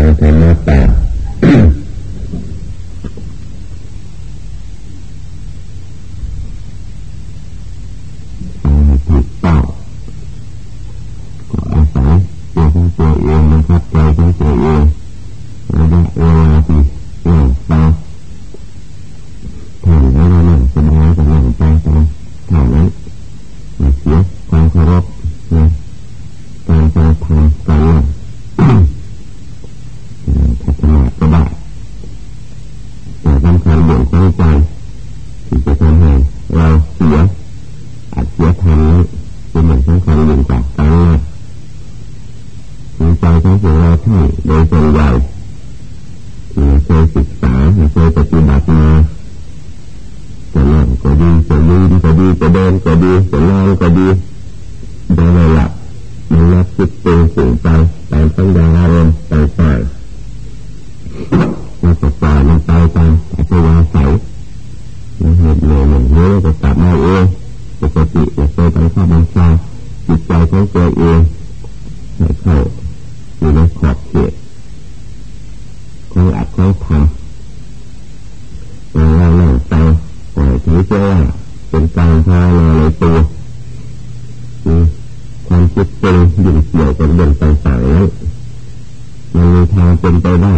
ฟังธรรมะป่า ต่างๆนั้นมันมีทางเป็นไปได้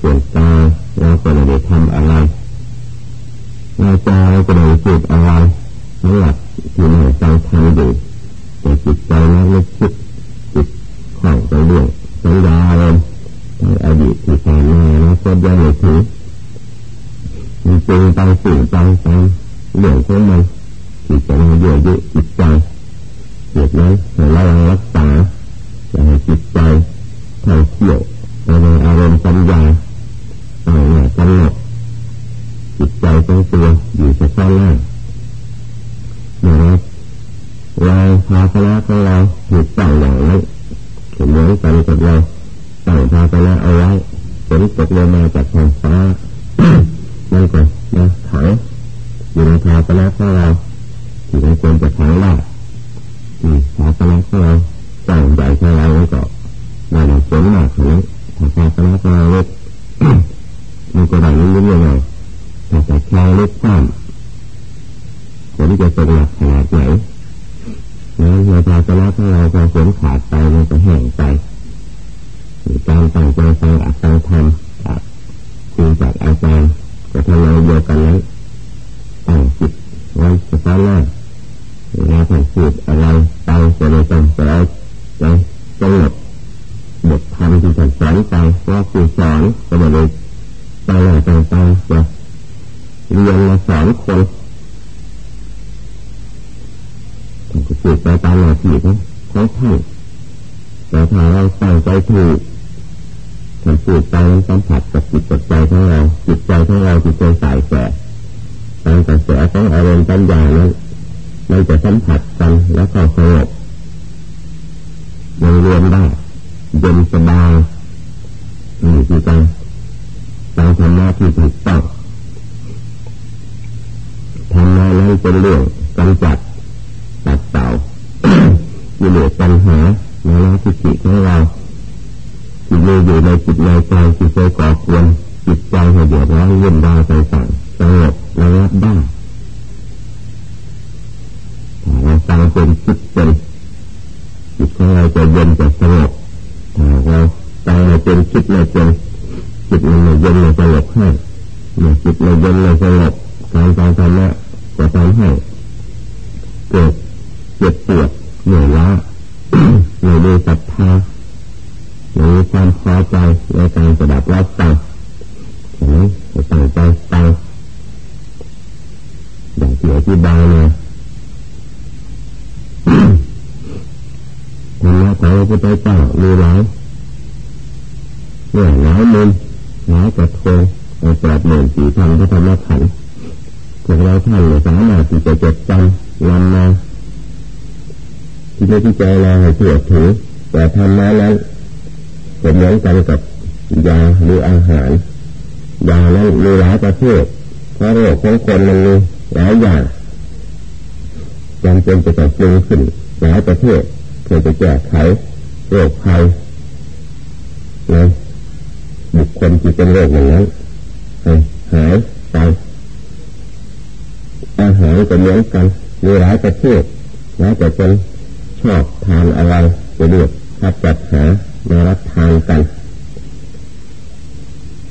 เกิดตาเราก็ไม่ได้ทำอะไรเราใจเราก็ไม่ได้พูดอะไรนั่นแหละที่เราใจทำอยู่แต่จิตใจเราไม่คิดจิตข้าไปเรื่องสัญญาเราในอดีตที่ผ่านมาล้วก็ยังไม่ถึงมีนจึงไปสิ่งไปไปเรื่องของมันจิตจเราเยอะเยอะจิตใจเกิดนั้นเรารักษา อใจจิตใจท่องเที่ยวไปในอารมณ์สัญญาต่างๆกำหนดจิตใจตั้งตัวอยู่เฉพาะหน้าเหมืไนเราภาชนะของเราหยุดตั้งอย่างนี้เหมือนกันกับเราตั้งภาชนะเอาไว้ฝนตกลงมาจากท้องฟ้าไม่ก่อนนะถังอยู่ในภาชนะของเราที่ไม่ควรจะถังได้ที่ภาชนะของเรา ตั้งใจของเราแล้วก็ได้ยลมากขนาดถ้าการสละสละเล็กมันก็ได้ลุ้นๆยังไงแต่แต่แค่เล็กสั้นผลจะเป็นหลักขนาดไหนแล้วเราจะสละของเราพอผลขาดไปมันจะแห้งไปการตั้งใจฟังอักตังทำจากคุณจากอาจารย์ก็ทำเราเดียวกันแล้วตั้งจิตไว้เฉพาะหน้าเราต่างพูดอะไรไปจะได้ต้องสอน ธรรมะไองพระพุทธเจ้ามีหลายเรื่องหลายมุมหลายกระทงอาจารย์หมื่นสี่พันพระธรรมขันธ์พวกเราท่านสามารถที่จะจดจำลำมาที่ได้ที่ใจารณาให้สียถือแต่ทำมาแล้วเป็เหมือนกันกับยาหรืออาหารยานั้นมีหลายประเภทเพราะโรคของคนมันมีหลายอย่างจำเป็นจะต้องปรุงขึ้นหลายประเภท พื่อจะแก้ไขโรคภัยนะบุคคลที่เป็นโรคอย่างนั้นหายไปอาหารก็เหมือนกันมีหลายประเภทแล้วแต่คนชอบทานอะไรจะเลือกถ้าจัดหามารับทานกัน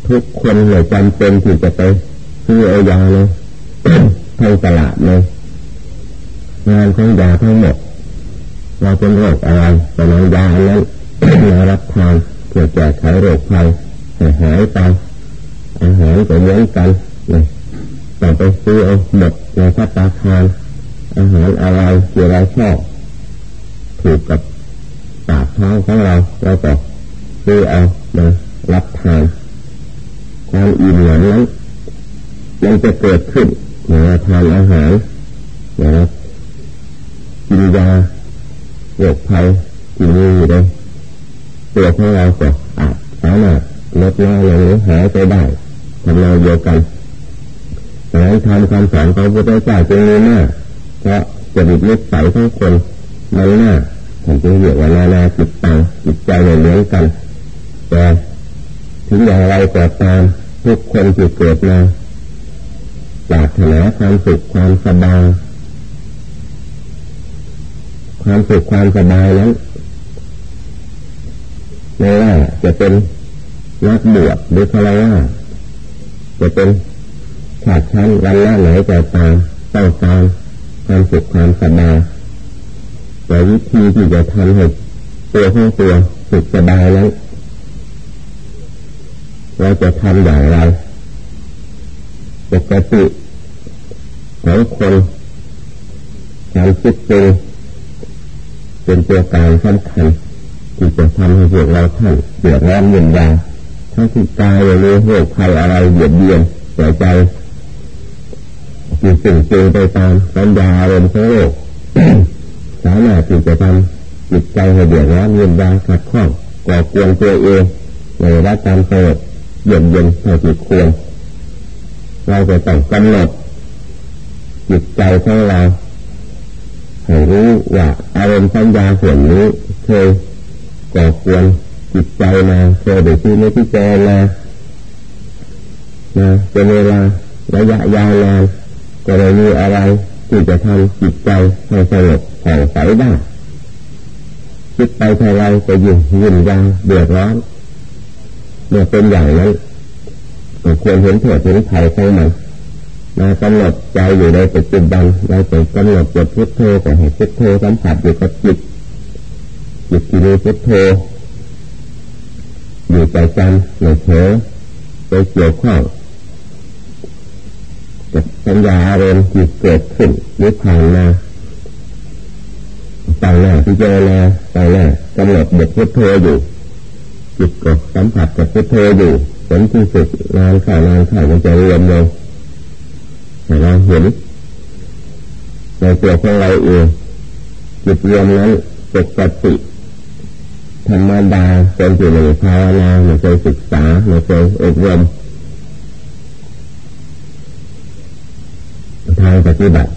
ทุกคนเลยจำเป็นที่จะไปซื้อเอายาเลยทางตลาดเลยงานของยาทั้งหมด เราเป็นโรคอะไรแต่นายานั้นมารับทานเพื่อแก้ไขโรคภัยให้หายไปอาหารก็เหมือนกันเลยต้องไปซื้อเอาหมดในพัตตาคารอาหารอะไรที่เราชอบถูกกับปากท้องของเราเราก็ซื้อเอามารับทานความอิ่มหนำนั้นมันจะเกิดขึ้นเมื่อทานอาหารนะครับกินยา โรคภัยที่มีอยู่ในตัวของเราก็อาจสามารถลดน้อยลงหรือหายไปได้ทำนองเดียวกันแต่ทำความสอนของพระพุทธเจ้าจึงมีหน้าเพราะจะดิบนิสัยของคนมันหน้าผมจึงเรียกว่านานาจิตตังจิตใจเหมือนกัน แต่ถึงอย่างไรก็ตามทุกคนที่เกิดมาปรารถนาความสุขความสบาย ความสุขความสบายนั้นไม่ว่าจะเป็นนักบวชหรืออะไรว่าจะเป็นชาติชั้นวันละไหนแต่ตามต้องการความสุขความสบายแต่วิธีที่จะทำให้ตัวของตัวสุขสบายนั้นเราจะทำอย่างไรปกติของคนการคิดเป็น เป็นตัวการสำคัญที่จะทำให้พวกเราท่านเดือดร้อนเงินยาทั้งที่กายหรือโรคภัยอะไรเบียดเบียนหัวใจจิตสิ่งเจไปตามสัญญาอารมณ์ของโลกสามารถที่จะทำจิตใจให้เดือดร้อนเงินยาขัดข้องก่อกวนตัวเองในรักการเปิดเย็นเย็นเท่าที่ควรเราจะต้องกำหนดจิตใจของเรา ให้รู้ว่าอารมณ์สัญญาส่วนนี้เคยก่อควรจิตใจมาเคยได้ที่ไม่ที่เจมามาเป็นเวลาระยะยาวนานก็เลยมีอะไรที่จะทำจิตใจให้สงบผ่องใสได้คิดไปเท่าไรก็ยิ่งยิ่งยางเดือดร้อนเมื่อเป็นอย่างนั้นควรเห็นโทษเห็นภัยของมัน มากำหนดใจอยู่ในปัจจุบันเราจะกำหนดจิตพุทโธแต่ให้พุทโธสัมผัสอยู่กับจิตจิตที่มีพุทโธอยู่ใจจันหรือเผลอไปเกี่ยวข้องกับสัญญาอารมณ์ที่เกิดขึ้นหรือผ่านมาต่างหน้าที่เจอแลต่างหน้ากำหนดบทพุทโธอยู่จิตก็สัมผัสกับพุทโธอยู่ผลที่สุดงานข่าวงานข่าวมันจะรวมลง แต่เราเห็นในตัวของเราเองจิตรวมนั้นปกติธรรมดาเป็นอยู่ในภาวนาไม่เคยศึกษาไม่เคยอบรมทางปฏิบัติ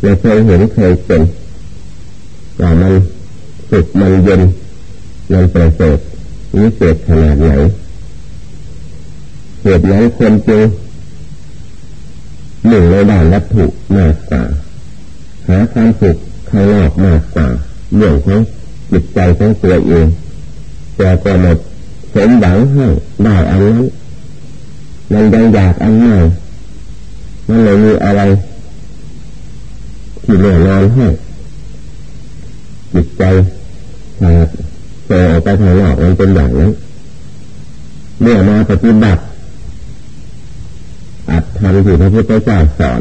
ไม่เคยเห็นเคยเป็นว่ามันสุขมันเย็นมันประเสริฐวิเศษขนาดไหนเหตุนั้นคนจึง หนึ่งในด้านวัตถุมากกว่าหาความสุขข้างนอกมากกว่าเรื่องของจิตใจของตัวเองแต่ก็หมดสมหวังให้ได้อันนั้นมันยังอยากอันใหม่มันเลยมีอะไรที่แน่นอนให้จิตใจถ้าเจอออกไปทางนอกมันเป็นอย่างนั้นเมื่อมาปฏิบัติ อัดทำที่พระพุทธเจ้าสอน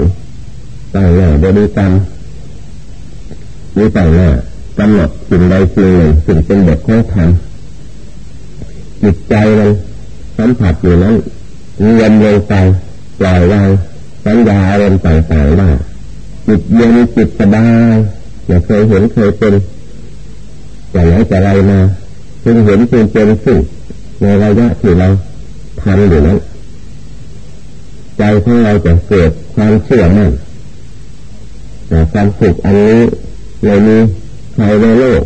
ตั้งแน่บริกรรมนี่ตั้งแน่กำหนดสิ่งใดสิ่งหนึ่งสิ่งเป็นบทของธรรมจิตใจมันสัมผัสอยู่นั้นเงียบลงไปปล่อยวางสัญญาอารมณ์ต่างๆได้จิตเย็นจิตสบายอย่าเคยเห็นเคยเป็นแต่ไหนแต่ไรมาจึงเห็นจึงเป็นสิ่งในระยะที่เราทำอยู่นั้น ใจของเราจะเกิดความเชื่อมั่นความสุขอันนี้เรามีใครในโลก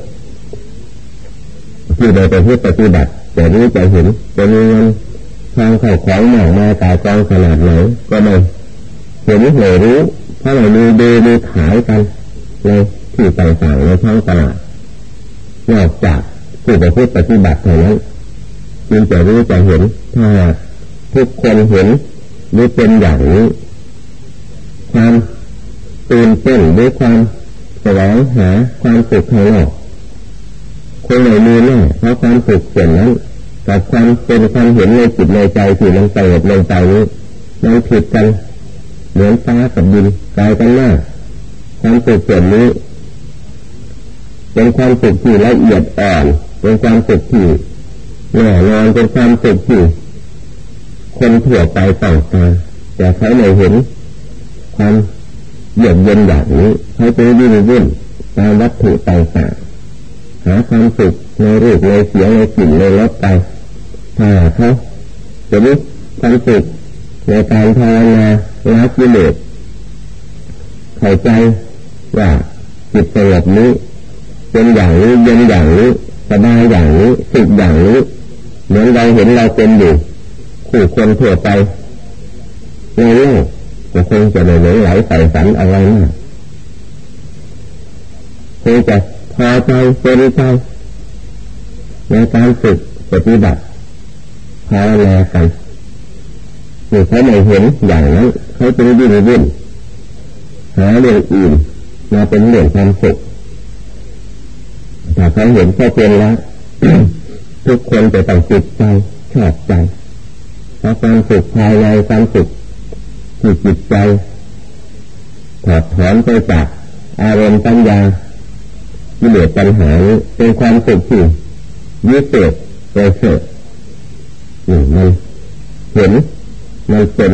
ที่โดยไปพูดปฏิบัติจะรู้จะเห็นจะมีเงินทางเข้าของหนักมาตายกองขนาดไหนก็ไม่เห็นเลยรู้เพราะเรามีดูมีขายกันในที่ต่างๆในท้องตลาดนอกจากผู้ประพฤติปฏิบัติเท่านั้นจึงจะรู้จะเห็นถ้าทุกคนเห็น หรือเป็นอย่างนี้ ความตื่นเต้นด้วยความแสวงหาความสุขภายนอกคงไม่มีแน่เพราะความสุขส่วนนั้นกับความเป็นความเห็นในจิตในใจที่มันเติบลงไปนี้มันผิดกันเหมือนฟ้ากับดินกลายกันหน้าความสุขส่วนนี้เป็นความสุขที่ละเอียดอ่อนเป็นความสุขที่แน่นอนเป็นความสุขที่ คนทั่วไปต่างกันแต่เขาไม่เห็นความเยือกเย็นอย่างนี้เขาจะวิ่งวุ่นตามวัตถุต่างๆหาความสุขในรูปในเสียงในกลิ่นในรสไปถ้าเขาจะมีความสุขในการภาวนาละกิเลสเข้าใจว่าจิตสงบนี้เป็นอย่างนี้เย็นอย่างนี้สบายอย่างนี้สุขอย่างนี้เหมือนเราเห็นเราเป็นอยู่ คู่คนทั่วไปในโลกก็คงจะไม่หลงไหลใส่สันอะไรมากคงจะพอใจเป็นใจในการฝึกปฏิบัติภาวนากันหรือเขาไม่เห็นอย่างนั้นเขาจะวิ่งวุ่นหาเรื่องอื่นมาเป็นเรื่องความสุขถ้าเขาเห็นเขาเป็นแล้วทุกคนจะต้องจิตใจชอบใจาความสุขภายในความสุขที่จิตใจถอดถอนไปจากอารมณ์ปัญญาวิเลปัญหาเป็นความสุขที่ยิ่เศษประเสริฐมันเห็นมันเป็น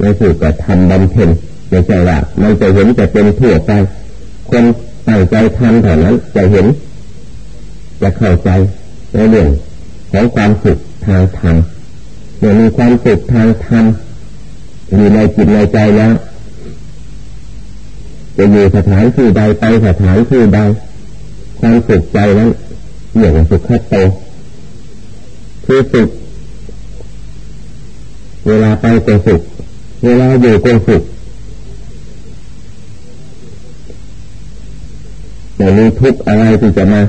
ในสู่กระทำบำเพ็ญในใจว่ามันจะเห็นจะเป็นทั่วไปคนตั้งใจทำเท่านั้นจะเห็น จะเข้าใจในเรื่องของความสุขทางธรรม เมื่อมีความสุขทางธรรมอยู่ในจิตในใจแล้วจะอยู่สถานที่ใดไปสถานที่ใดความสุขใจนั้นเหมือนสุขขัดโตคือสุขเวลาไปก็สุขเวลาอยู่ก็สุขแต่มีทุกข์อะไรที่จะมา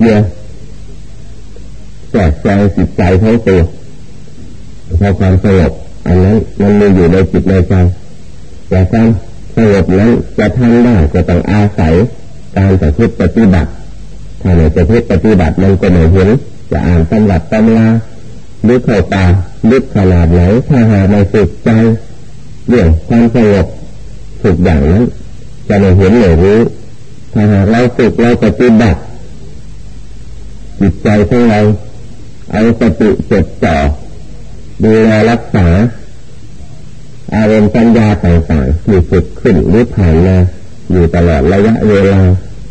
เนี่ยแสบใจจิตใจเของตัว พอความสงบอันนั้นมันมีอยู่ในจิตในใจแต่ความสงบนั้นจะทำได้ก็ต้องอาศัยการปฏิปฏิบัติถ้าไม่จะปฏิบัติมันก็ไม่เห็นจะอ่านตำรับตำราลึกเข้าตาลึกขนาดไหนถ้าหากไม่ฝึกใจเรื่องความสงบฝึกอย่างนั้นจะไม่เห็นไม่รู้ถ้าหากเราฝึกเราปฏิบัติจิตใจของเราเอาสติจดจ่อ ดูแลรักษา อารมณ์ปัญญาต่างๆที่ฝึกขึ้นหรือผ่านมาอยู่ตลอดระยะเวลา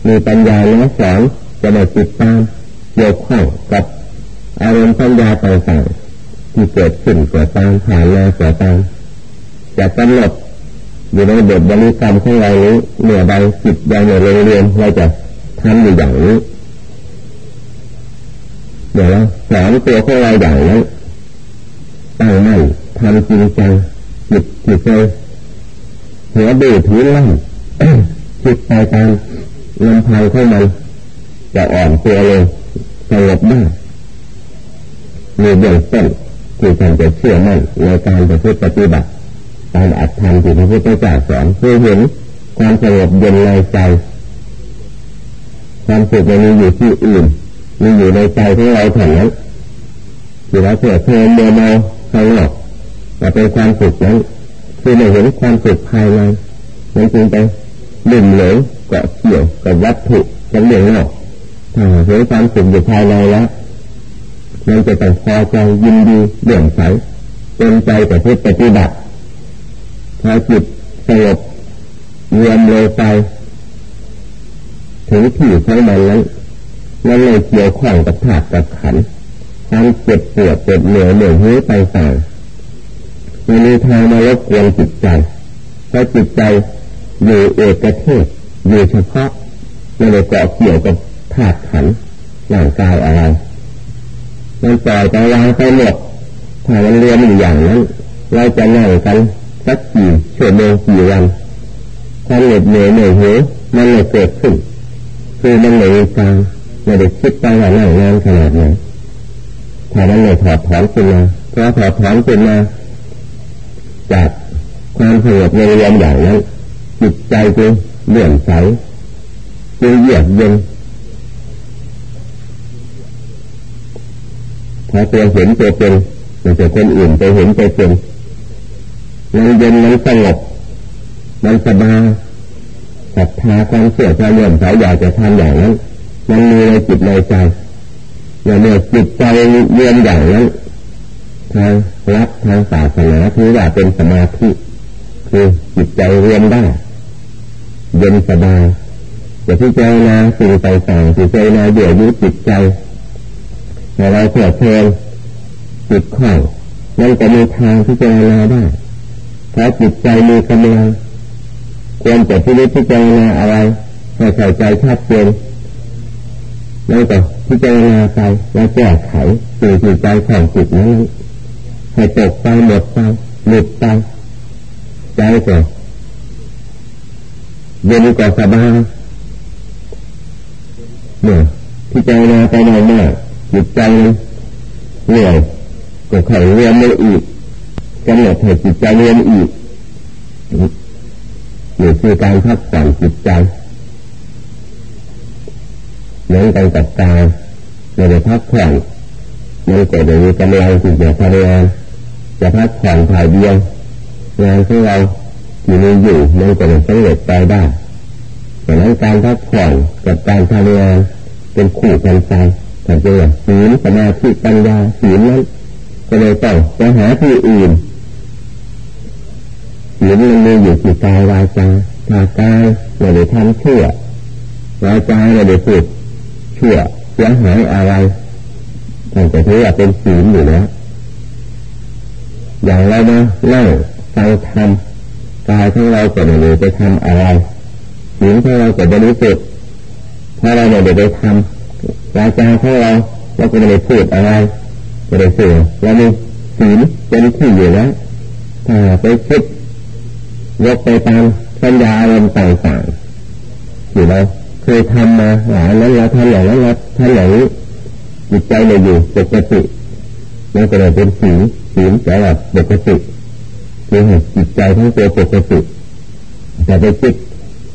มีปัญญาแน้สอนจะได้ติดตามเกี่ยวข้องกับอารมณ์ปัญญาต่างๆที่เกิดขึ้นเกิดตามผ่านมาเกิดตามจะกำหนดอยู่ในบทบริกรรมของเรานี้เมื่อใดจิตใดเมื่อเรียนเราจะทำอยู่อย่างนี้เดี๋ยวเราสอนตัวของเราอย่างนั้น ตั้งมั่นทำจริงจังจิตจิตใจหัวดื้อถือลั่นคิดไปตามลำพังของมันจะอ่อนตัวลยสงบได้มีเบื้องต้นที่ท่านจะเชื่อมั่นในการปฏิบัติการอัดทำที่พระพุทธเจ้าสอนเพื่อเห็นความสงบเย็นในใจความสุขมันมีอยู่ที่อื่นมีอยู่ในใจของเราเท่านั้นที่เราเพื่อเพลินเดินมา ข้างนอกแต่เป็นความสุขนั้นคือไม่เห็นความสุขภายในมันจึงไปดื่มเหลวเกาะเกี่ยวกับวัตถุจังเรื่องนอกถ้าเห็นความสุขอยู่ภายในแล้วมันจะต้องพอใจยินดีเลื่อมใสเป็นใจแต่พุทธปฏิบัติพอจิตสงบรวมเลยไปถึงที่ของมันนั้นนั่นเลยเกี่ยวข้องกับธาตุกับขัน ความเจ็บปวดเจ็บเหนื่อยเหนื่อยหิวต่างๆมันมีทางมารบกวนจิตใจเพราะจิตใจอยู่เอกเทศอยู่เฉพาะไม่ได้เกาะเกี่ยวกับธาตุขันร่างกายอะไรมันปล่อยไปวางไปหมดถ้ามันเรียนอยู่อย่างนั้นเราจะนั่งกันสักกี่ชั่วโมงกี่วันความเหน็ดเหนื่อยเหนื่อยหิวมันเลยเกิดขึ้นคือมันเหนื่อยกลางไม่ได้คิดไปว่านั่งนานขนาดไหน ถ้ามันเลยถอดถอนขึ้นมาพอถอดถอนขึ้นมาจากความสงบในเรียนอย่างนั้นจิตใจจึงเลื่อนใสจึงเยือกเย็นพอตัวเห็นตัวเป็นมันจะคนอื่นไปเห็นไปเป็นมันเย็นมันสงบมันสบายศรัทธาความเสื่อความเลื่อมใสอยากจะทำอย่างนั้นมันมีในจิตในใจ อย่าเมื่อจิตใจเรียนอย่างนั้นทางรักทางศาสนาถือว่าเป็นสมาธิคือจิตใจเรียนได้เย็นสบายอย่าพิจารณาสิ่งต่างๆพิจารณาเดี๋ยวยุจิตใจในเราเกิดเพลินจิตข้องนั่นจะมีทางพิจารณาได้ถ้าจิตใจมีกำลังควรจะพิพิจารณาอะไรให้เข้าใจชัดเจนแล้วก็ พิจารณาไปแล้วแก้ไขสิ่งจิตใจของจิตนั้นให้ตกไปหมดไปหลุดไปใจก็เย็นกว่าสบายเนี่ยพิจารณาไปหน่อยแม่อยจิตใจเหนื่อยก็ไขเรียนไม่อีกกำหนดให้จิตใจเรียนอีกนี่คือการพักผ่อนจิตใจ เหมือนกันกับกายไม่ได้พักผ่อนมันก็จะมีกำลังที่จะทำงานจะพักผ่อนถ่ายเดียวงานของเราที่มีอยู่มันก็จะสำเร็จไปได้ดังนั้นการพักผ่อนกับการทำงานเป็นคู่กันไปแต่เจอศีลสมาธิปัญญาศีลนั้นก็เลยต้องไปหาที่อื่นศีลมันมีอยู่ที่กายวาจาทากายไม่ได้ทำเชื่อวาจาไม่ได้พูด ชื่อเสียหายอะไรแต่จะถือว่าเป็นศีลอยู่แล้วอย่างเรานะเล่าใจทำกายของเราก็ไม่ได้ไปทำอะไรศีลของเราก็บริสุทธิ์เพราเราไม่ได้ไปทำวาจาของเราเราก็ไม่ได้พูดอะไรไม่ได้สื่อเรามีศีลเป็นที่อยู่แล้วถ้าไปคิดยกไปตามสัญญาอารมณ์ต่างๆที่เรา เคยทำมาหลายนั้นเราทำอย่างนั้นเราทำอย่างนี้จิตใจเราอยู่ปกติมันก็เลยเป็นสีสีแต่ว่าปกติคือจิตใจทั้งตัวปกติแต่ไปคิด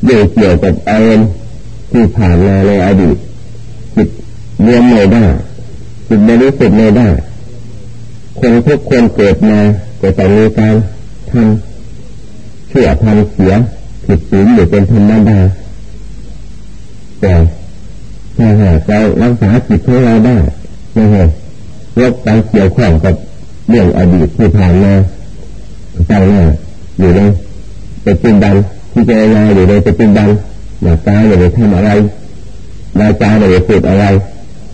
เกี่ยเกี่ยวกับอารมณ์ที่ผ่านมาในอดีตจิตเรียนไม่ได้จิตไม่รู้สึกไม่ได้คนทุกคนเกิดมาก็ต้องมีการทำเชื่อทำเสียผิดศีลอยู่เป็นธรรมดา แต่ถ้าหากเรารักษาจิตของเราได้ไม่ให้ยกไปเกี่ยวข้องกับเรื่องอดีตที่ผ่านมาใจเนี่ยอยู่ในปัจจุบันที่เจริญอยู่ในปัจจุบันหน้าตาไม่ได้ทำอะไรวาจาไม่ได้พูดอะไร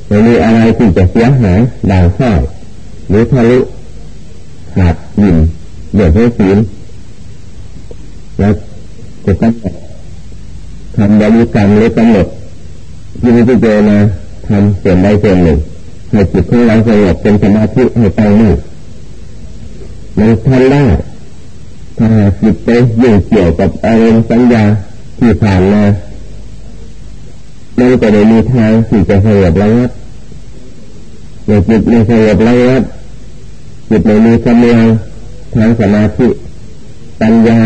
ไม่มีอะไรที่จะเสียหายด่างพ้อยหรือทะลุขาดหมิ่นเดือดร้อนศีลแล้วจะต้อง ทำบริกรรมหรือกำหนดยินดีเจนะทำเสียนใดเสียนหนึ่งให้จิตของเราสงบเป็นสมาธิให้ตั้งมั่นมันทำได้ถ้าจิตไปยุ่งเกี่ยวกับอารมณ์สัญญาที่ผ่านมามันก็ได้มีทางที่จะสงบระงับในจิตในสงบระงับจิตในมีกำลังทางสมาธิปัญญา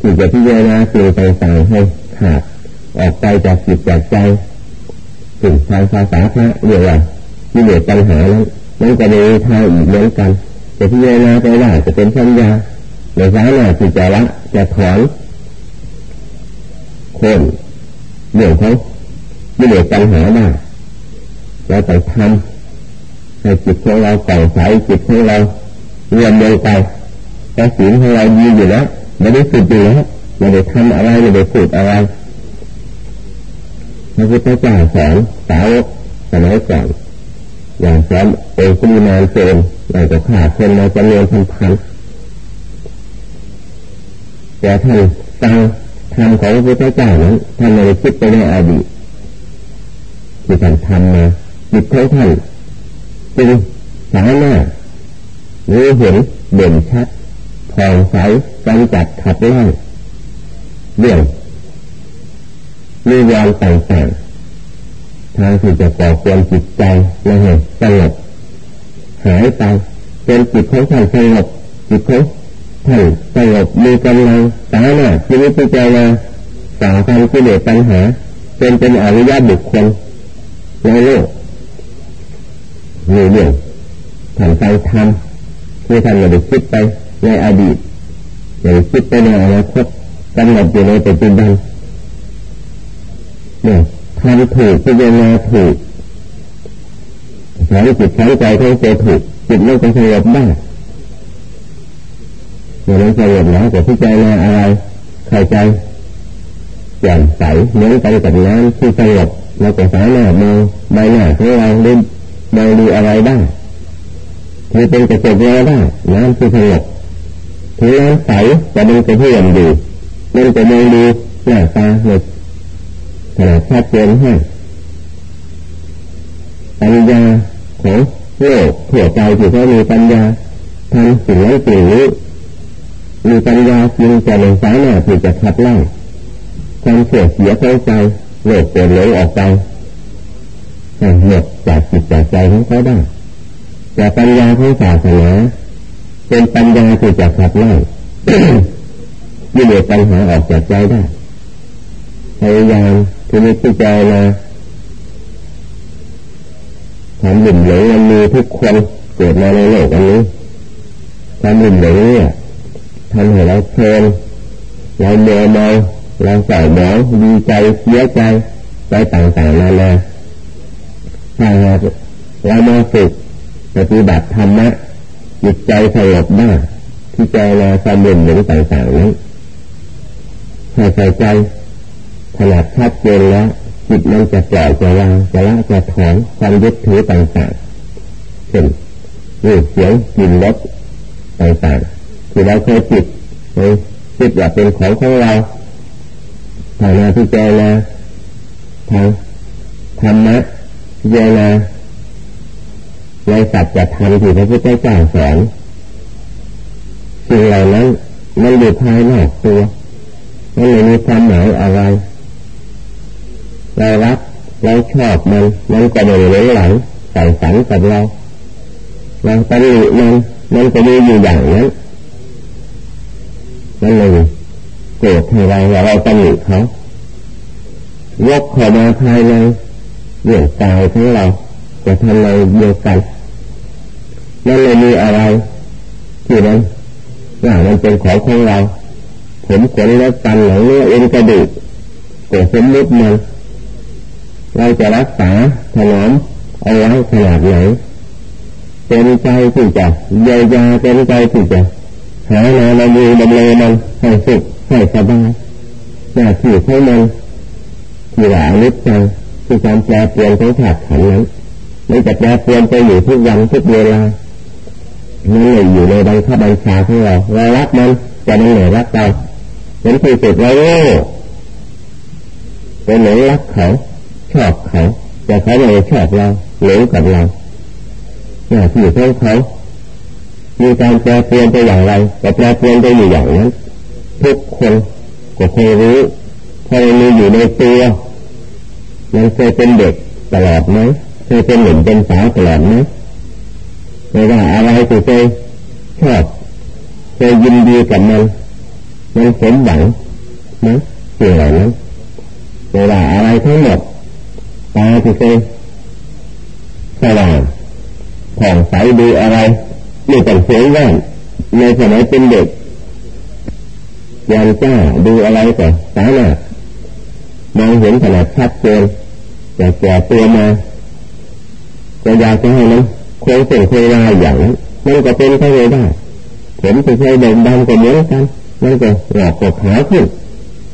ที่จะพิจารณาสิ่งต่างๆให้ขาด ออกไปจากจิตจากใจสิ่งทางภาษาพระเรียกว่าที่เหลือปัญหานั้นมันก็มีทางอีกเหมือนกันจะพิจารณาไปได้จะเป็นสัญญาในสายหน้าที่จละจะถอนคนเรื่องเขาที่เหลือปัญหาได้เราต้องทำให้จิตของเราใส่ใสจิตของเราเรียนลงไปแต่สิ่งของเราดีอยู่แล้วไม่ได้สุดอยู่แล้วไม่ได้ทำอะไรไม่ได้พูดอะไร พระพุทธเจ้าสอนสาวกสมัยก่อนอย่างสอนเองคุนานเจนเราจะขาดคนมาจำนวนพันพันแต่ท่านฟังธรรมของพระพุทธเจ้านั้นท่านไม่ได้คิดไปในอดีตที่ท่านทำมาจิตของท่านจึงสามารถรู้เห็นเด่นชัดผ่องใสกำจัดขัดไล่เรื่อง มีวางต่างๆทางที่จะก่อควรจิตใจและเหตุสงบหายไปเป็นจิตของท่านสงบจิตของท่านสงบมีกำลังสามารถที่จะพิจารณาสาธารกิเลสปัญหา เป็นเป็นอริยบุคคลในโลกมีเรื่องท่านฟังธรรมที่ท่านไม่ได้คิดไปในอดีตไม่าได้คิดไปในอนาคตกำหนดอยู่ในปัจจุบัน เนี่ยทำถูกพิจารณาถูกสอนจิตสอนใจทั้งใจถูกจิตไม่เป็นสงบได้เมื่อนั้นสงบแล้วจะพิจารณาอะไรเข้าใจแจ่มใสเหมือนกันกับน้ำที่สงบเราก็สามารถมองใบหน้าของเราได้มองดูอะไรได้ที่เป็นกระจกเราได้น้ำที่สงบถึงน้ำใสแต่มันจะเพื่อนอยู่มันจะมองดูหน้าตาในขนา ชัดเจนให้ปัญญาของโลกทั่วใจที่เขามีปัญญาทำสิ่งนั้นสิ่งนี้มีปัญญาจริงแต่ในสายหน้าที่จะขับไล่ความเสียเสียเข้าใจโลกเปลี่ยนเลยออกไปหมดจากจิตจากใจของเขาได้แต่ปัญญาของศาสนาเป็นปัญญาที่จะขับไล่ยิ่งเดือปัญหาออกจากใจได้พยายามที่นี้ที่ใจนะความหลุ่มหลงมันมีทุกคนเกิดมาในโลกอันนี้ความหลุ่มหลงเนี่ยทำให้เราเพลินเราเมื่อเมาเราใส่หมองดีใจเสียใจไปต่างๆนานาถ้าเรามาฝึกปฏิบัติธรรมะจิตใจสงบได้ที่ใจเราสมบูรณ์หรือต่างๆนั้นให้ใส่ใจ ขนาดชัดเจนแล้วจิตมันจะปล่อยจะวางจะละจะถอนความยึดถือต่างๆเช่นรูปเสียงกลิ่นรสต่างๆที่เราเคยจิตเคยคิดว่าเป็นของของเราทางนาพิจารณาทางธรรมะพิจารณาในสัจธรรมที่พระพุทธเจ้าสอนสิ่งเหล่านั้นมันอยู่ภายนอกตัวมันไม่มีความหมายอะไร เรารักเราชอบมันมันก็ไม่หลงหลังใส่สังกับเราเราตำหนิมันมันก็มีอยู่อย่างนั้นมันเลยโกรธให้เราเราตำหนิเขายกเข้ามาภายในเรื่องกายของเราจะทำอะไรเดียวกันนั่นเลยมีอะไรที่นั้นว่ามันเป็นของของเรา ผมขนและตันหลังเนื้อเอ็นกระดูกก็สมมติมัน เราจะรักษาถนอมเอาไว้ขนาดไหนเป็นใจที่จะเยียวยาเป็นใจที่จะหาแนวมาดูดำเนินมันให้สุขให้สบายหน้าที่ของมันที่ว่าอนิจจังคือการแปรเปลี่ยนของธาตุขันนั้นมันจะแปรเปลี่ยนไปอยู่ทุกวันทุกเวลานั่นเลยอยู่ในบังคับบัญชาของเราเรารักมันจะมันไหนรักเราเป็นที่สุดเราโง่เป็นหลงรักเขา ชอบเขา แต่เขาไม่ชอบเราหลงกับเราหน้าที่ของเขา มีการแปรเปลี่ยนไปอย่างไรแต่แปรเปลี่ยนไปอยู่อย่างนั้นทุกคนก็เคยรู้เคยมีอยู่ในตัวมันเคยเป็นเด็กตลอดไหมเคยเป็นหนุ่มเป็นสาวตลอดไหมไม่ว่าอะไรที่เคยชอบเคยยินดีกับมันมันสมหวังนะสิ่งเหล่านั้นไม่ว่าอะไรทั้งหมด ตาที่เคยสว่างผ่องใสดูอะไรไม่ต้องเสียงแว่นในสมัยเป็นเด็กยันจ้าดูอะไรก็สามารถมองเห็นขนาดชัดเจนแต่แก่ตัวมาก็อยากจะให้มันคงเป็นเคยลาอย่างนั้นมันก็เป็นไปได้ผมจะเคยเดินดำก็เหมือนกันมันก็หลอกก็ขาวขึ้น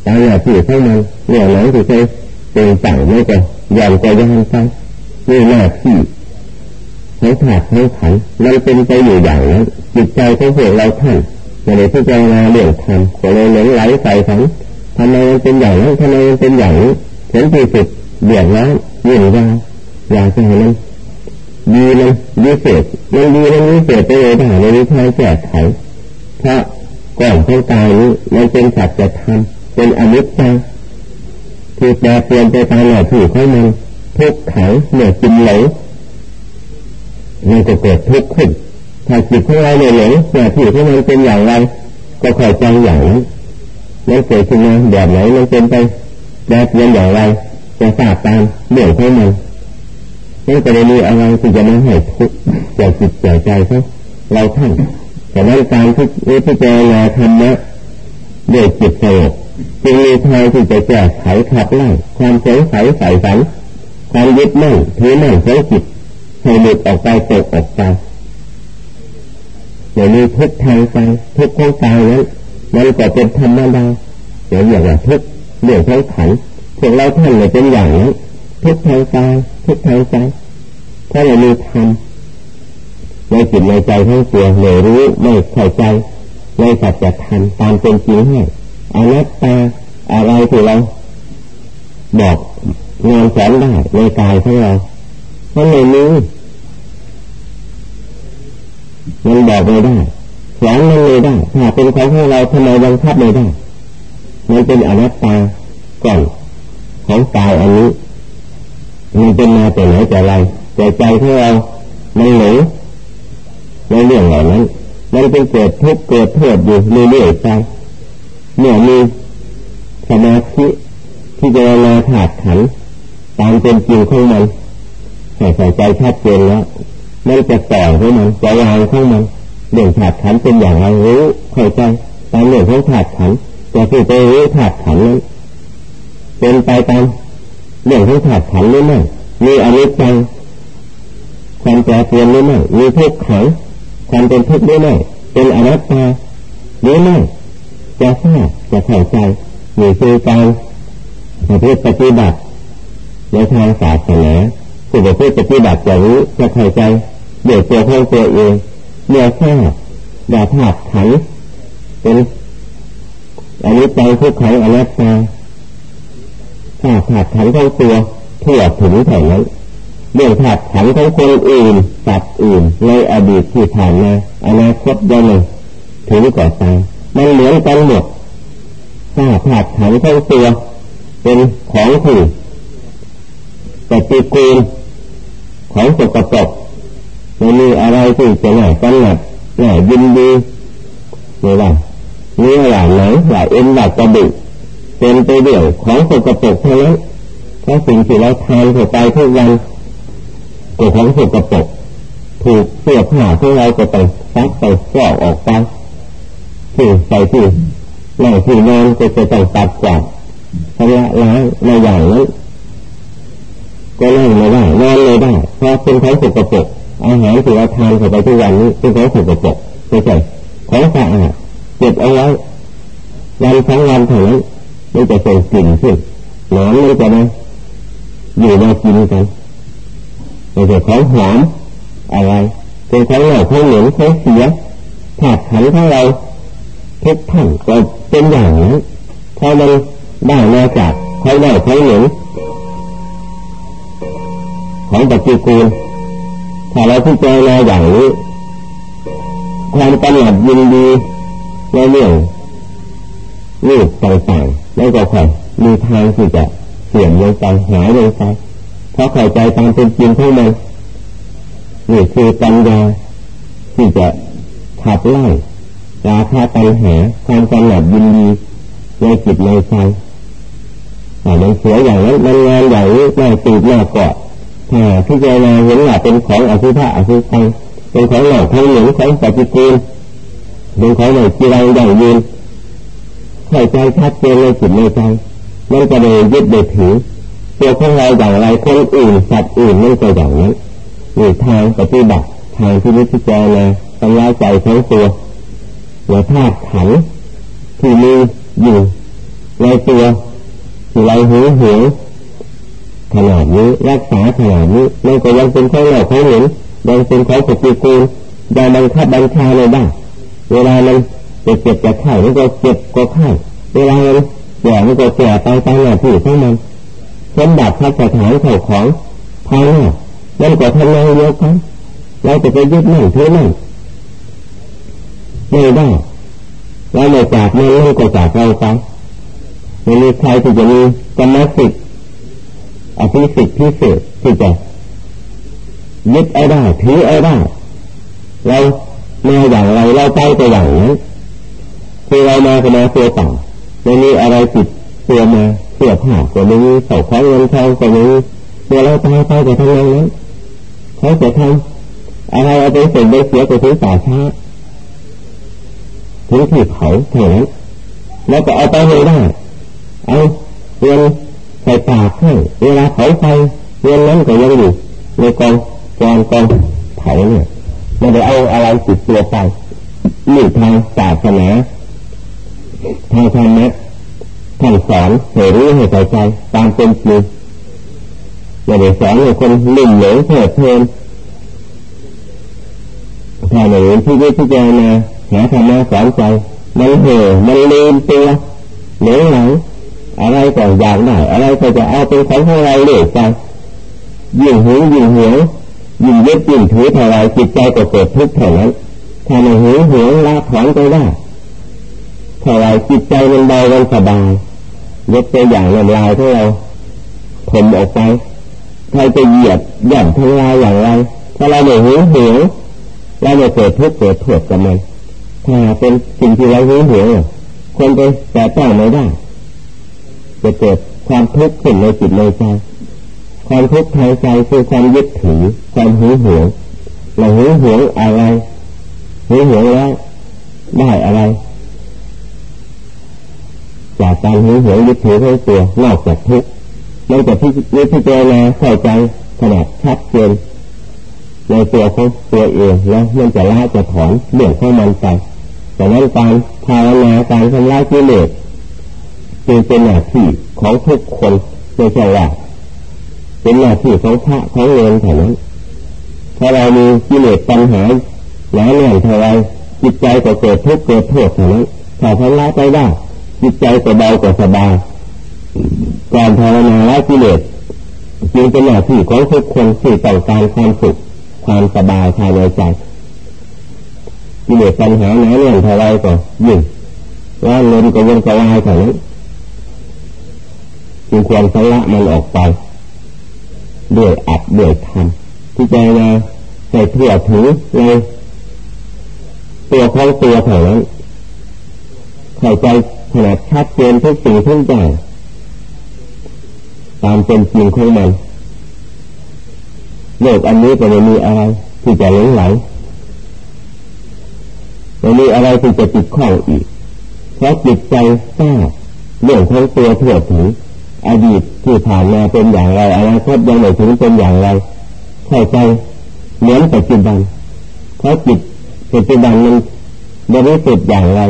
ตามหน้าที่ของมันเนี่ยหลังที่เคยเป็นต่างไม่ก็ อยันก็ยันไปนี่หน้าที่ของถาดของขันมันเป็นไปอยู่อย่างนั้นจิตใจของพวกเราท่านไม่ได้พิจารณาเรื่องธรรมก็เลยหลงไหลใส่ขันทำไมมันเป็นอย่างนั้นทำไมมันเป็นอย่างนี้เห็นที่สุดเดือดร้อนยิ่งยาวอยากจะให้มันดีมันวิเศษมันดีมันวิเศษไปเลยถ้าในวิชาแก้ไขเพราะก่อนของกายนี้มันเป็นสัจธรรมเป็นอนิจจัง ที่แปรเปลี่ยนไปตามหน้าที่ของมันทุกขังเมื่อกินเหลวมันก็เกิดทุกข์ขึ้นถ้าจิตของเราเหลวหน้าที่ของมันเป็นอย่างไรก็คอยใจอย่างนั้นมันเกิดขึ้นมาแบบไหนมันเป็นไปแบบเปลี่ยนอย่างไรจะทราบตามเรื่องของมันไม่จะมีอะไรที่จะมาให้ทุกข์แก่จิตแก่ใจเขาเราท่านแต่ในการที่พิจารณาธรรมะด้วยจิตสงบ จึงมีทางที่จะแก้ไขขับไล่ความสงสัยใส่ฝันความยึดมั่นถือมั่นของจิตให้หลุดออกไปตกออกไปอย่ามีทุกทางใจทุกข์ของกายนั้นมันก็เป็นธรรมดาอย่างอย่างว่าทุกเรื่องของขันพวกเราท่านเลยเป็นอย่างนั้นทุกทางกายทุกทางใจถ้าเรามีธรรมในจิตในใจทั้งตัวไม่รู้ไม่เข้าใจในสัจธรรมตามเป็นจริงให้ อนัตตาอะไรที่เราบอกงานสอนได้ในกายของเรามันไม่มีมันบอกไม่ได้สอนมันไม่ได้ถ้าเป็นของของเราทำไมบังคับไม่ได้มันเป็นอนัตตาก่อนของกายอันนี้มันเป็นมาแต่ไหนแต่ไรแต่ใจของเรามันหลงในเรื่องเหล่านั้น มันเป็นเกิดทุกข์เกิดโทษอยู่เรื่อยๆไป เมื่อมีสมาธิที่จะมาถาดขันตามเป็นจริงของมันใส่ใจชัดเจนแล้วมันจะต่อของมันจะวางของมันเรื่องถาดขันเป็นอย่างไรรู้เข้าใจตามเรื่องของถาดขันจะคือไปรู้ถาดขันนั้นเป็นไปตามเรื่องของถาดขันหรือไม่มีอนิจจังความแปรเปลี่ยนหรือไม่มีทุกขังความเป็นทุกข์หรือไม่เป็นอนัตตาหรือไม่ จะทราบจะเข้าใจมีคือการประพฤติปฏิบัติในทางศาสนาผู้ประพฤติปฏิบัติจะรู้จะเข้าใจเดี๋ยวตัวของตัวเองเมื่อทราบดาธาตุขันเป็นอันนี้ใจทุกขังอนัตตาถ้าธาตุขันของตัวทั่วถึงเท่านั้นเรื่องธาตุขันของคนอื่นสัตว์อื่นในอดีตที่ผ่านมาอนาคตยังไม่ถึงก่อตาย มันเหมือนกันหมดถ้าธาตุขันของตัวเป็นของที่ปฏิกูลของสกปรกไม่มีอะไรที่จะหน่ายกันหนักหน่ายยินดีไม่ว่าเนื้อหลาไหนหลาเอ็นหลากระดูกเป็นไปเดี่ยวของสกปรกเท่านั้นเพราะสิ่งที่เราทานเข้าไปทุกวันก็ของสกปรกถูกเสื้อผ้าที่เราจะไปซักไปฟอกออกไป ที่ใส่ที่ในที่นอนก็จะต้องตัดกวาดชำระล้างในอย่างนั้นก็นั่งไม่ได้นอนไม่ได้เพราะเป็นของสกปรกอาหารที่เราทานเข้าไปทุกวันนี้เป็นของสกปรกไม่ใช่ของสะอาดเก็บเอาไว้วันสองวันเท่านั้นมันจะส่งกลิ่นขึ้นหนอนมันจะมาอยู่มากินกันไม่ใช่ของหอมอะไรเป็นของเหล่าของเหลวของเสียถาดขันของเรา ทุกท่านก็เป็นอย่างนั้นพอมันได้มาจากของเหล่าของเหลวของปฏิกูลถ้าเราพิจารณาอย่างนี้ความกำหนัดยินดีในเรื่องรูปต่างๆแล้วก็ค่อยมีทางที่จะเสื่อมลงไปหายลงไปเพราะเข้าใจตามเป็นจริงของมันนี่คือปัญญาที่จะขับไล่ ราคาตัญหาความกำหนัดยินดีในจิตในใจแต่มันเสียอย่างนั้นมันงานอย่างนี้น่าตีน่าเกาะถ้าพิจารณาเห็นว่าเป็นของอสุภะอสุภังเป็นของเหล่าของหลงของปฏิกูลเป็นของเหล่าที่เราอย่างยืนเข้าใจชัดเจนในจิตในใจมันจะเลยยึดเด็ดถือตัวของเราอย่างไรคนอื่นสัตว์อื่นมันก็อย่างนั้นนี่ทางปฏิบัติทางที่นิพพานนะทำลายใจทั้งตัว หัวธาตุขันที่มีอยู่ในตัวที่เราหิวหิวขนาดนี้รักษาขนาดนี้มันก็ยังเป็นของเราของหนึ่งยังเป็นของปฏิกูลยังบังคับบัญชาเลยได้เวลามันจะเจ็บจะไข้มันก็เจ็บก็ไข้เวลามันแก่มันก็แก่ไปตามหน้าที่ของมันสมบัติพระสถานเข่าของภายนอกมันก็ทำงานเดียวกันเราจะไปยึดมั่นถือมั่น ไม่ได้เราไม่จากไมันมันก็จากเราไปไม่มีใครที่จะมีกรรมสิทธิ์อภิสิทธิ์พิเศษที่จะยึดเอาได้ถือเอาได้เรามาอย่างไรเราไปไปอย่างนั้นคือเรามาก็มาตัวต่างไม่มีอะไรติดตัวมาเสื้อผ้าก็ไม่มีเสาของเงินทองก็ไม่มีเมื่อเราตายไปจะทำยังไงเขาจะทำอะไรเอาไปเสียไปเสียไปถึงป่าช้า ถึงที่เผาเท่านั้นแล้วก็เอาไปไม่ได้ เอาเงินใส่ปากให้เวลาเผาไฟเงินนั้นก็ยังอยู่ในกองกองกองเผาเนี่ยไม่ได้เอาอะไรติดตัวไปนี่ทางศาสนาทางธรรมะท่านสอนให้รู้ให้เข้าใจตามเป็นจริงอย่าได้สอนให้คนลุ่มหลงเพลิดเพลินถ้าหนูที่วิที่เจนา หาธรรมะสอนใจมันเห่อมันลืมตัวเหลงไหลอะไรก็อยากได้อะไรก็จะเอาเป็นของของเราเลยไปยิ่งหึงยิ่งหวงยิ่งยึดยิ่งถือเท่าไรจิตใจก็เกิดทุกข์เท่านั้นถ้าไม่หึงหวงละถอนไปได้เท่าไรจิตใจมันเบามันสบายยกตัวอย่างน้ำลายที่เราผมออกไปใครจะเหยียบหย่อนทลายอย่างไรถ้าเราไม่หึงหวงเราไม่เกิดทุกข์เกิดโทษกับมัน ถ้าเป็นสิ่งที่เราหึงหวงคนไปแต่ต้องไม่ได้ จะเกิดความทุกข์ขึ้นในจิตในใจ ความทุกข์ทางใจคือความยึดถือ ความหึงหวงเราหึงหวงอะไรหึงหวงแล้วได้อะไร จากการหึงหวงยึดถือทั้งตัวนอกจากทุกข์นอกจากที่ยึดที่เจนาเข้าใจขนาดชัดเจนในตัวของตัวเองแล้วมันจะละจะถอนเรื่องของมันไป แต่นั้นการภาวนาการทำลายกิเลสจึงเป็นหน้าที่ของทุกคนไม่ใช่ว่าเป็นหน้าที่ของพระของเนเท่านั้นถ้าเรามีกิเลสปัญหาหนาแน่นเท่าไรจิตใจก็เกิดทุกข์เกิดโทษเท่านั้นถ้าทำลายไปได้จิตใจก็เบาก็สบายการภาวนาละกิเลสจึงเป็นหน้าที่ของทุกคนที่ต้องการความสุขความสบายภายในใจ กิเลสปัญหาหนาแน่นเท่าไรก็ยิ่งว่าเงินก็ยังกระลายเท่านั้นจึงควรสละมันออกไปด้วยอัดด้วยทำที่ใจนะใส่เพื่อถือในตัวของตัวเท่านั้นเข้าใจขนาดชัดเจนทุกสิ่งทุกอย่างตามเป็นจริงของมันโลกอันนี้ก็ไม่มีอะไรที่จะหลงไหล ไม่มีอะไรที่จะติดข้องอีก เพราะจิตใจทราบเรื่องของตัวทั่วถึงอดีตที่ผ่านมาเป็นอย่างไรอนาคตยังไม่ถึงเป็นอย่างไรเข้าใจเหมือนปัจจุบันเพราะจิตปัจจุบันมันบริสุทธิ์อย่างไร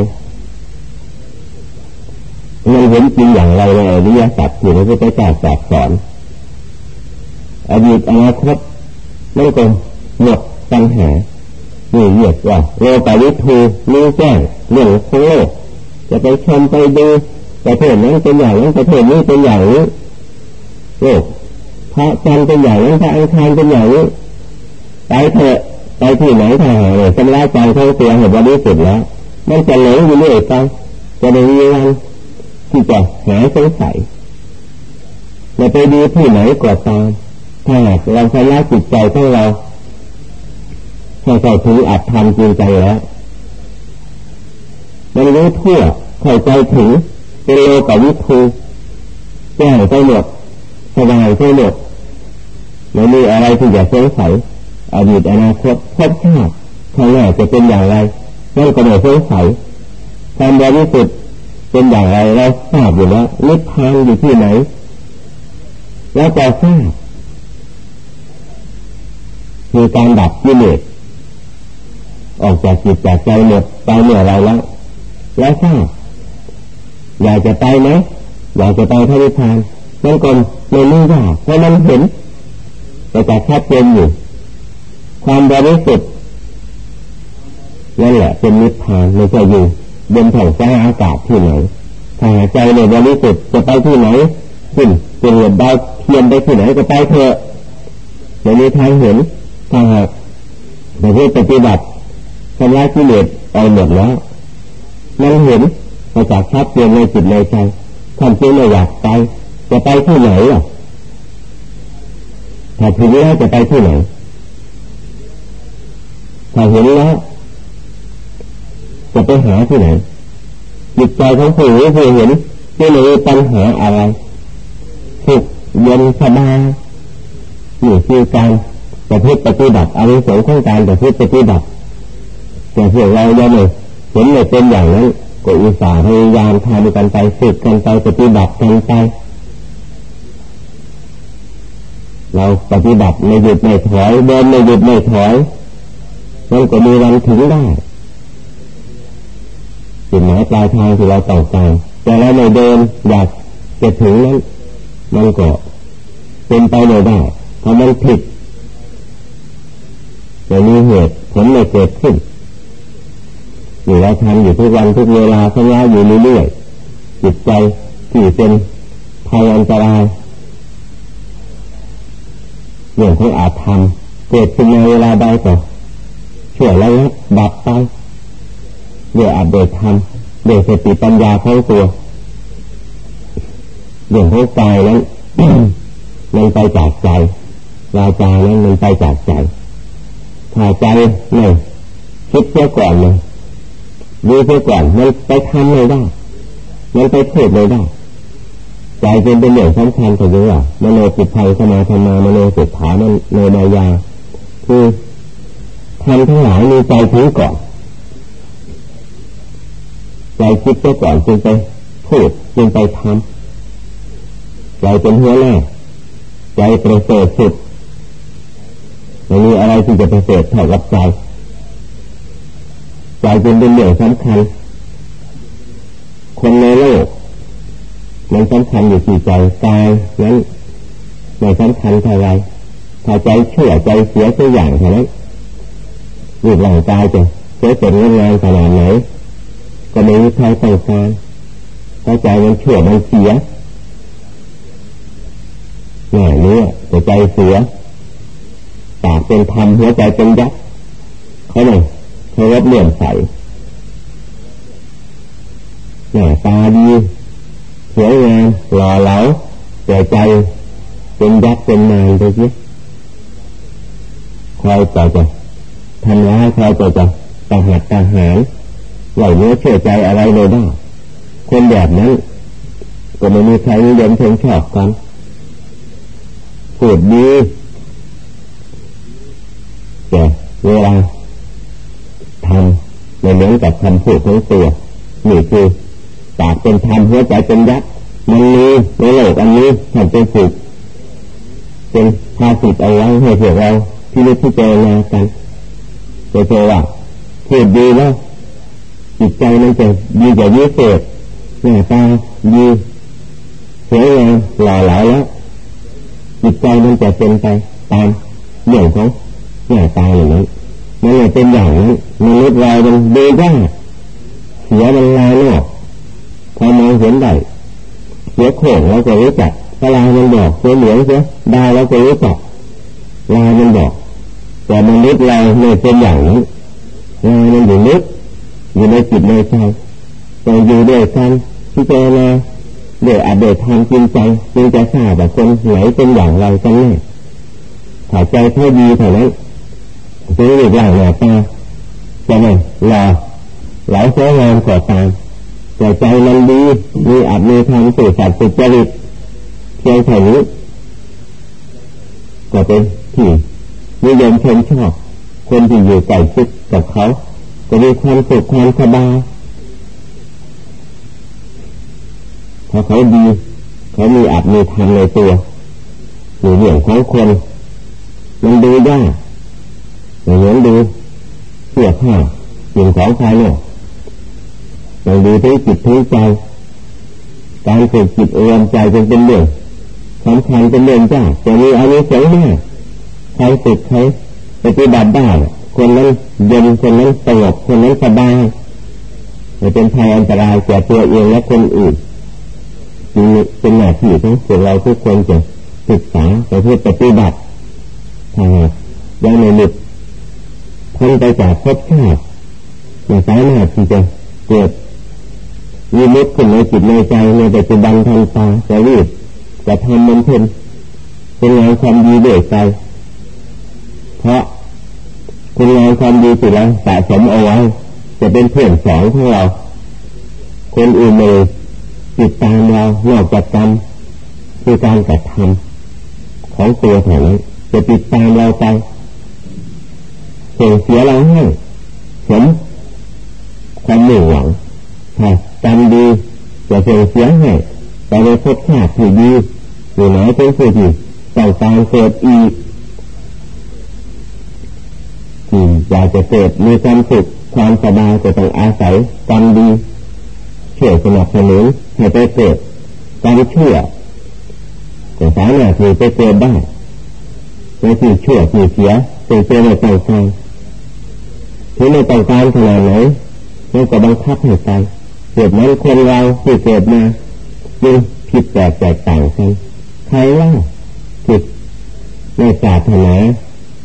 มันเห็นจริงอย่างไรในอริยสัจที่พระพุทธเจ้าตรัสสอนอดีตอนาคตไม่ก็หมดปัญหา นี่เรียกว่าโลกาวิทูรู้แจ้งเรื่องของโลกจะไปชมไปดูประเทศนั้นเป็นอย่างนั้นประเทศนี้เป็นอย่างนี้โลกพระจันทร์เป็นอย่างนั้นพระอังคารเป็นอย่างนี้ไปเถอะไปที่ไหนทางเลยชำระใจทั้งตัวเห็นว่าดีสุดแล้วมันจะเหลวอยู่เรื่อยไปจะไม่มีวันที่จะหายสงสัยจะไปดูที่ไหนก็ตามถ้าเราชำระจิตใจของเรา ให้เข้าถึงอัตธรรมจริงใจแล้วมันรู้ทั่วเข้าใจถึงเป็นโลกวิทูแจ้งไปหมดสบายไปหมดไม่มีอะไรที่จะสงสัยอดีตอนาคตพบชาติข้างหน้าจะเป็นอย่างไรนั่นก็ไม่สงสัยความบริสุทธิ์เป็นอย่างไรเราทราบอยู่แล้วนิพพานอยู่ที่ไหน แล้วจะทราบมีการดับกิเลส ออกจากจิตจากใจหมดไปเมื่อไรแล้วแล้วทราบอยากจะไปไหมอยากจะไปพระนิพพานนั่นก่อนไม่รู้ว่าเพราะมันเห็นแต่จะแค่เป็นอยู่ ความบริสุทธิ์นั่นแหละเป็นนิพพานไม่ใช่อยู่บนแผ่นฟ้าอากาศที่ไหนถ้าใจในบริสุทธิ์จะไปที่ไหนขึ้นเป็นดาวเทียนไปที่ไหนก็ไปเถอะไม่มีทางเห็นถ้าหากแต่เพื่อปฏิบัติ ทำลายกิเลสเอาหมดแล้วมันเห็นมาจากชัดเจนในจิตในใจท่านจึงไม่อยากไปจะไปที่ไหนอะถ้าถึงแล้วจะไปที่ไหนถ้าเห็นแล้วจะไปหาที่ไหนจิตใจของผู้รู้ผู้เห็นไม่มีปัญหาอะไรสุขเย็นสบายนี่คือการประพฤติปฏิบัติอานิสงส์ของการประพฤติปฏิบัติ แต่พวกเราเนี่เห็นไม่เป็นอย่างนั้นก็อุตส่าห์พยายามทำกันไปฝึกกันไปปฏิบัติกันไป เราปฏิบัติไม่หยุดไม่ถอยเดินไม่หยุดไม่ถอยมันก็มีวันถึงได้จุดหมายปลายทางที่เราต้องการแต่เราไม่เดินอยากจะถึงนั้นมันก็เป็นไปไม่ได้เพราะมันผิดไม่มีเหตุผลไม่เกิดขึ้น อยู่เราทำอยู่ทุกวันทุกเวลาสัญญาอยู่เรื่อยๆจิตใจที่เป็นภัยอันตรายเรื่องของอาธรรมเกิดขึ้นในเวลาใดก็ช่วยระงับดับไปเดี๋ยวอาจเดทำเดี๋ยวสติปัญญาของตัวเรื่องของกายนั้นมันไปจากใจวาจานั้นมันไปจากใจถ้าใจไม่คิดเสียก่อนเลย ดูเสียก่อนมันไปทำไม่ได้ มันไปเทศไม่ได้ ใจเป็นเป็นเรื่องสำคัญแต่ยังว่ามโนจิตไทยสมาธรรมามโนจิตฐานโนมายา คือทำทั้งหลายมีใจถึงก่อนใจคิดไปก่อนจึงไปพูดจึงไปทำใจเป็นหัวหน้าใจประเสริฐสุดไม่มีอะไรที่จะประเสริฐเท่ากับใจ ใจเป็นเป็นเรื่องสำคัญ คนในโลกมันสำคัญอยู่ที่ใจกายนั้นไม่สำคัญเท่าไรถ้าใจเชื่อใจเสียตัวอย่างเท่านั้นรูปร่างกายจะเสียเป็นงานขนาดไหนก็ไม่มีใครต้องการถ้าใจมันเชื่อมันเสียหน่อยนี้แต่ใจเสียปากเป็นธรรมหัวใจเป็นยักษ์เขาเลย เขารับเลื่อมใสหน้าตาดีสวยงามหล่อเหลาแต่ใจเป็นยักษ์เป็นนายไปสิคอยต่อจะทำร้ายคอยต่อจะตาหัดตาหารไหวเนื้อเชื่อใจอะไรเลยได้คนแบบนั้นก็ไม่มีใครนิยมชมชอบกันพูดดีแต่เวลา ทำไม่เหมือนกับคำพูดของตัวนี่คือปากเป็นธรรมหัวใจเป็นยักษ์มันมีในโลกอันนี้มันเป็นสุขเป็นภาสิตเอาไว้ให้พวกเราที่รู้ที่เจรนากันจะเจอว่าพูดดีแล้วจิตใจมันจะดีกว่ายิ่งเศษหน้าตาดีสวยงามหล่อเหลาแล้วจิตใจมันจะเป็นไปตามเรื่องของหน้าตาอย่างนั้มันเลยเป็นอย่างนั้ มนุษย์เรามันดูยากเสียมันลายนอกพอมองเห็นได้เสียโขงเราก็รู้จักถ้าลายมันบอกเสียเหลืองเสียดาวเราก็รู้จักลายมันบอก แต่มนุษย์เราไม่เป็นอย่างนั้ลายมันอยู่ลึกอยู่ในจิตในใจต่อยู่ด้วยกันที่เจอมาเดี๋ยวอาเดี๋ยวทำจริงใจจริงจะทราบว่าคนไหนเป็นอย่างไรกันแน่ถ้าใจเท่าดีเท่านั้นซื้ออีกอย่างหน้าตา จะไม่รอหลายสียงานก่อตามแต่ใจมันดีมีอาจมีทางสื่อสัตย์สุจริตเพียงแค่นี้ก็เป็นที่นิยมชมชอบ คนที่อยู่ใกล้ชิดกับเขาจะมีความสุขความสบายพอเขาดีเขามีอาจมีธรรมในตัวหรือเรื่องของคนมันดูยากเหมือนดู เสื้อผ้าสิ่งของภายนอกเราดูที่จิตที่ใจการฝึกจิตอือมใจจึงเป็นเรื่องสำคัญเป็นเรื่องจ้าจะมีอานิสงส์มากใครฝึกใครปฏิบัติได้คนนั้นเย็นคนนั้นสงบคนนั้นสบายไม่เป็นภัยอันตรายแก่ตัวเองและคนอื่นนี่เป็นหน้าที่ของพวกเราทุกคนจะศึกษาไปเพื่อปฏิบัติถ้ายังไม่หลุด พ้นไปจากภพชาติไม่สามารถที่จะเกิดมีมุดขึ้นในจิตในใจในปัจจุบันทันตาจะรีบจะทำมันเพ็นเป็นงานความดีเดือดใจ เพราะคุณงานความดีสิแล้วสะสมเอาไว้จะเป็นเพื่อนสองของเรา คนอื่นเลยติดตามเรานอกจากกรรมคือการกระทำของตัวเท่านั้นจะติดตามเราไป ส่งเสียเราให้สมความหนึ่งหวังถ้ากรรมดีจะส่งเสียให้ไปในภพชาติที่ดีอยู่ไหนเป็นผู้ที่ต้องการเกิดอีกที่อยากจะเกิดมีความสุขความสบายจะต้องอาศัยกรรมดีช่วยสนับสนุนให้ไปเกิดกรรมชั่วจะสามารถที่ไปเกิดได้ในที่ชั่วที่เสียเป็นเจอในต่างใจ ถึงในต่างการขนาดไหนมันก็บังคับให้ไปเกิดนั้นคนเราที่เกิดมาจึงผิดแปลกแตกต่างกันใครว่าผิดในศาสนา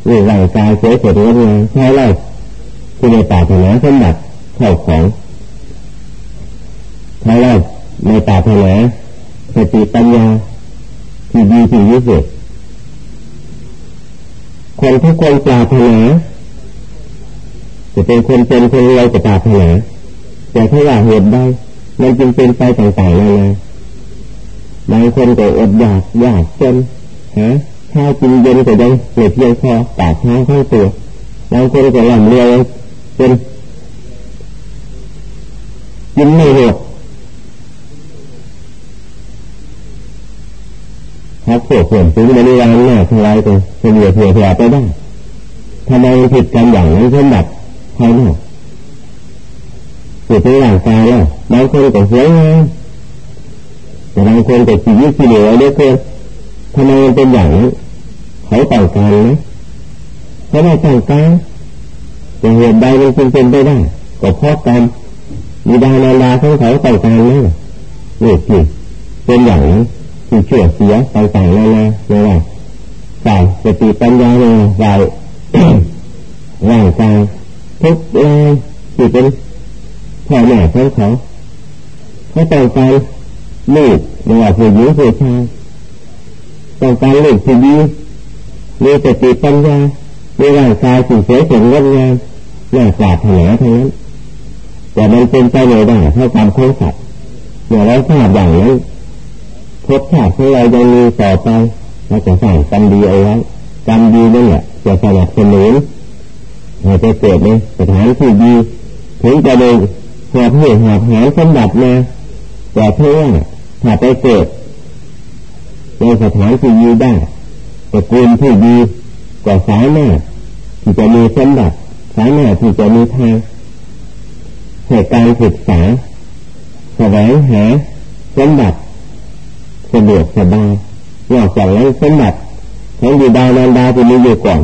หรือร่างกายเสียเกิดงดงามใครเล่าที่ในศาสนาสมบัติเข้าของใครเล่าในศาสนาสติปัญญาที่ดีที่ยิ่งสุดคนทุกคนปรารถนา จะเป็นคนเป็นคนรวยจะปรารถนาแต่ถ้าว่ากเหตุใดมันจึงเป็นไปต่างๆนานาบางคนก็อดอยากอยากจนฮะข้าวกินเย็นก็ยังเหลือเพียงพอปากท้องข้างตัวบางคนก็หลั่ำเรียเป็นกินไม่หมดถ้าเกิดเพื่อนซื้อมาในร้านหน้าทลายตัวเฉลี่ยเผื่อเผื่อไปได้ทำไมผิดกันอย่างนั้เช่นแบบ ภายนอกสุดในร่างกายแล้วบางคนก็สวยงามแต่บางคนก็ชีวิตที่เหลือเยอะเกินทำไมมันเป็นอย่างนี้เขาต่างกันนะเขาะไม่ต่างกันแต่เหตุใดมันจึงเป็นไปได้ก็เพราะกรรมมีดานาลาของเขาต่างกันนะนี่คือเป็นอย่างนี้ที่เชื่อเสียต่างๆนานาเนี่ว่าใส่สติปัญญาเนี่ยใส่ร่างกาย ทุกแรงที่เป็นพ่อแม่ของเขาเขาต้องการลูกไม่ว่าผู้หญิงผู้ชายต้องการลูกที่ดีมีสติปัญญามีร่างกายที่สวยสดงดงามน่าปรารถนาทั้งนั้นแต่มันเป็นไปไม่ได้เท่าตามโค้งสัตว์เมื่อเราทราบอย่างนั้นพบชาติของเรายังมีต่อไปเราจะสร้างกรรมดีเอาไว้กรรมดีนั่นแหละจะสนับสนุน ให้ไปเกิดในสถานที่ดีถึงจะเลยหอบเหตุหอบหาสมบัติมาแต่เพื่อถ้าไปเกิดในสถานที่ดีได้ตระกูลที่ดีก็สามารถที่จะมีสมบัติสามารถที่จะมีทางเหตุการศึกษาแสวงหาสมบัติสะดวกสบายนอกจากนั้นสมบัติของอยู่ดาวนานดาที่มีอยู่ก่อน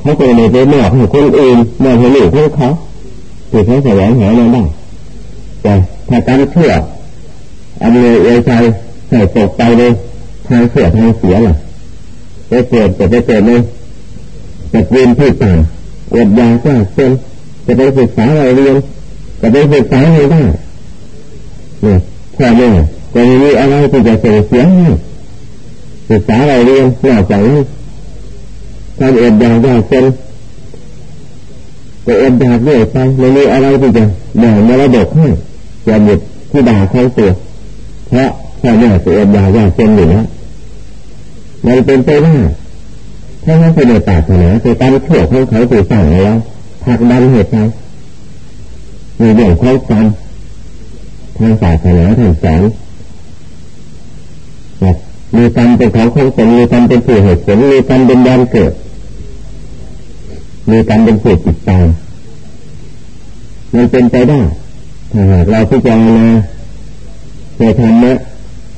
เขาก็เลยไปมอบให้คนอื่นมอบให้ลูกของเขาคือเขาแสวงหามาได้แต่ถ้าการเชื่ออันเลยเอใจใส่ตกไปเลยทางเสียทางเสียล่ะไปเกิดจะไปเกิดเลยจะเรียนที่ต่างอดยาก็เป็นจะไปศึกษาอะไรเรียนจะไปศึกษาอะไรได้เนี่ยพ่อแม่จะมีอะไรที่จะเสียเสียให้ศึกษาอะไรเรียนนอกจากนี้ การอดอยากยากเป็นแต่อดอยากเรื่อยไปไม่มีอะไรที่จะแบ่งมรดกให้จะหมดที่ด่าเขาตัวเพราะพ่อแม่จะอดอยากยากเป็นอยู่แล้วมันเป็นไปได้ถ้าเขาเป็นปากนาจะตามชั่วของเขาตัวสั่งแล้วผักดันเหตุใดมีเรื่องของกรรมทางศาสนาทางสอนมีกรรมเป็นของของตนมีกรรมเป็นผู้เหตุผลมีกรรมเป็นยานเกิด มีกรรเป็นผู้ติตามมันเป็นไปได้ถ้าหากเราพิจารณาในธรรมะ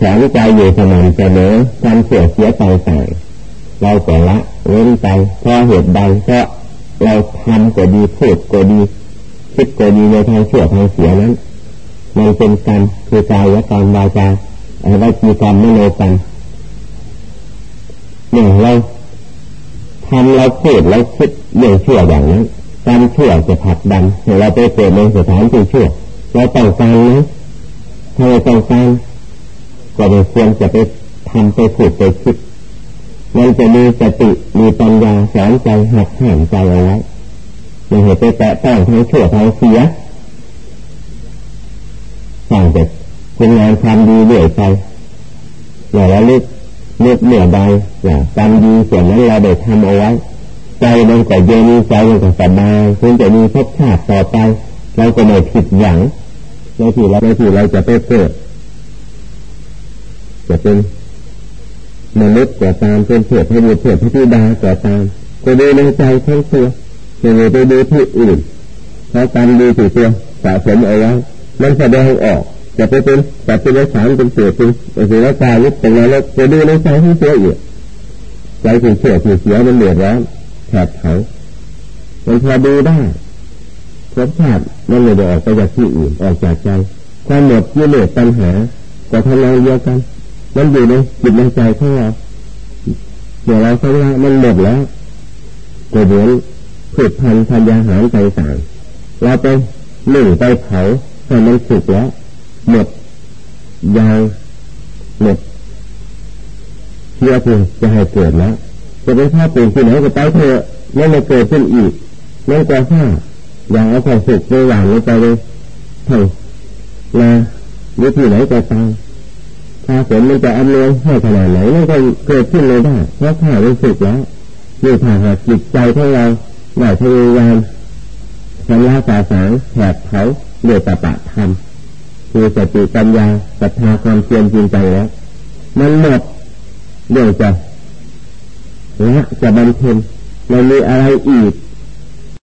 สอนใจอยู่สม่ำเสมอความเสียเสียไปใส่เราแต่ละเว้นไปเพราะเหตุใดเพราะเราทำก็ดีพูดก็ดีคิดก็ดีในทางเสียทางเสียนั้นมันเป็นกรรมคือกายกรรมวาจาอะไรจีกรรมไม่โลกรรมเนี่ยเราทำเราพูดเราคิด เรื่องเชั่วอย่างนั้นการเชั่วจะผลักดันให้เราไปเกิดในสถานที่ชั่วเราต้องการนะถ้าเราต้องการก็ไม่ควรจะไปทำไปพูดไปคิดมันจะมีสติมีปัญญาสอนใจหักห้ามใจเอาไว้ไม่ให้ไปแตะต้องทั้งชั่วทั้งเสียสร้างแต่คุณงานความดีเรื่อยไปอย่าละลึกนึกเหนือใดอย่ากรรมดีส่วนนั้นเราได้ทำเอาไว้ ใจมันก็เย็นใจมันก็สบายคุณจะมีภพชาติต่อไปเราก็ไม่ผิดหวังในที่เราในที่เราจะไปเกิดจะเป็นมนุษย์ก็ตามเป็นเพื่อพระบุตรเพื่อพระธิดาก็ตามก็ดูในใจทั้งตัวไม่ได้ไปดูที่อื่นเพราะการดูที่ตัวสะสมเอาไว้มันแสดงออกจะไปเป็นจะเป็นสารเป็นเสือเป็นเป็นร่างกายหรือเป็นอะไรแล้วจะดูในใจทั้งตัวอีกใจถึงเสื่อถึงเสียมันเดือดร้อน แผดเผามันพอดูได้รสชาติมันเลยออกไปจากที่อื่นออกจากใจความหมดยิ่งเหนือปัญหาก็ทำลายเดียวกันมันอยู่ในจิตในใจของเราเดี๋ยวเราสังว่ามันหมดแล้วก็เหมือนพืชพันธุ์ธัญญาหารใจต่างเราไปหนึ่งไปเผาให้มันสุกแล้วหมดยาวหมดเชื่อเพื่อจะให้เกิดแล้ว จะไปฆ่าเป็นที่ไหนก็ไปเถอะไม่มาเกิดขึ้นอีกนั่นก็ฆ่าอย่างเอาความสุขไปหวานลงไปเลยเท่านาหรือที่ไหนก็ตามถ้าฝนมันจะอำนวยให้ขนาดไหนมันก็เกิดขึ้นเลยได้เพราะข้ารู้สึกแล้วนี่ถ้าหากจิตใจของเราได้พยายามชำระสาสางแผดเผาเดือดตะปะทำคือสติปัญญาศรัทธาความเพียรจริงใจแล้วมันหมดเดี๋ยวจะ ละจะบำเพ็ญเรามีอะไรอีก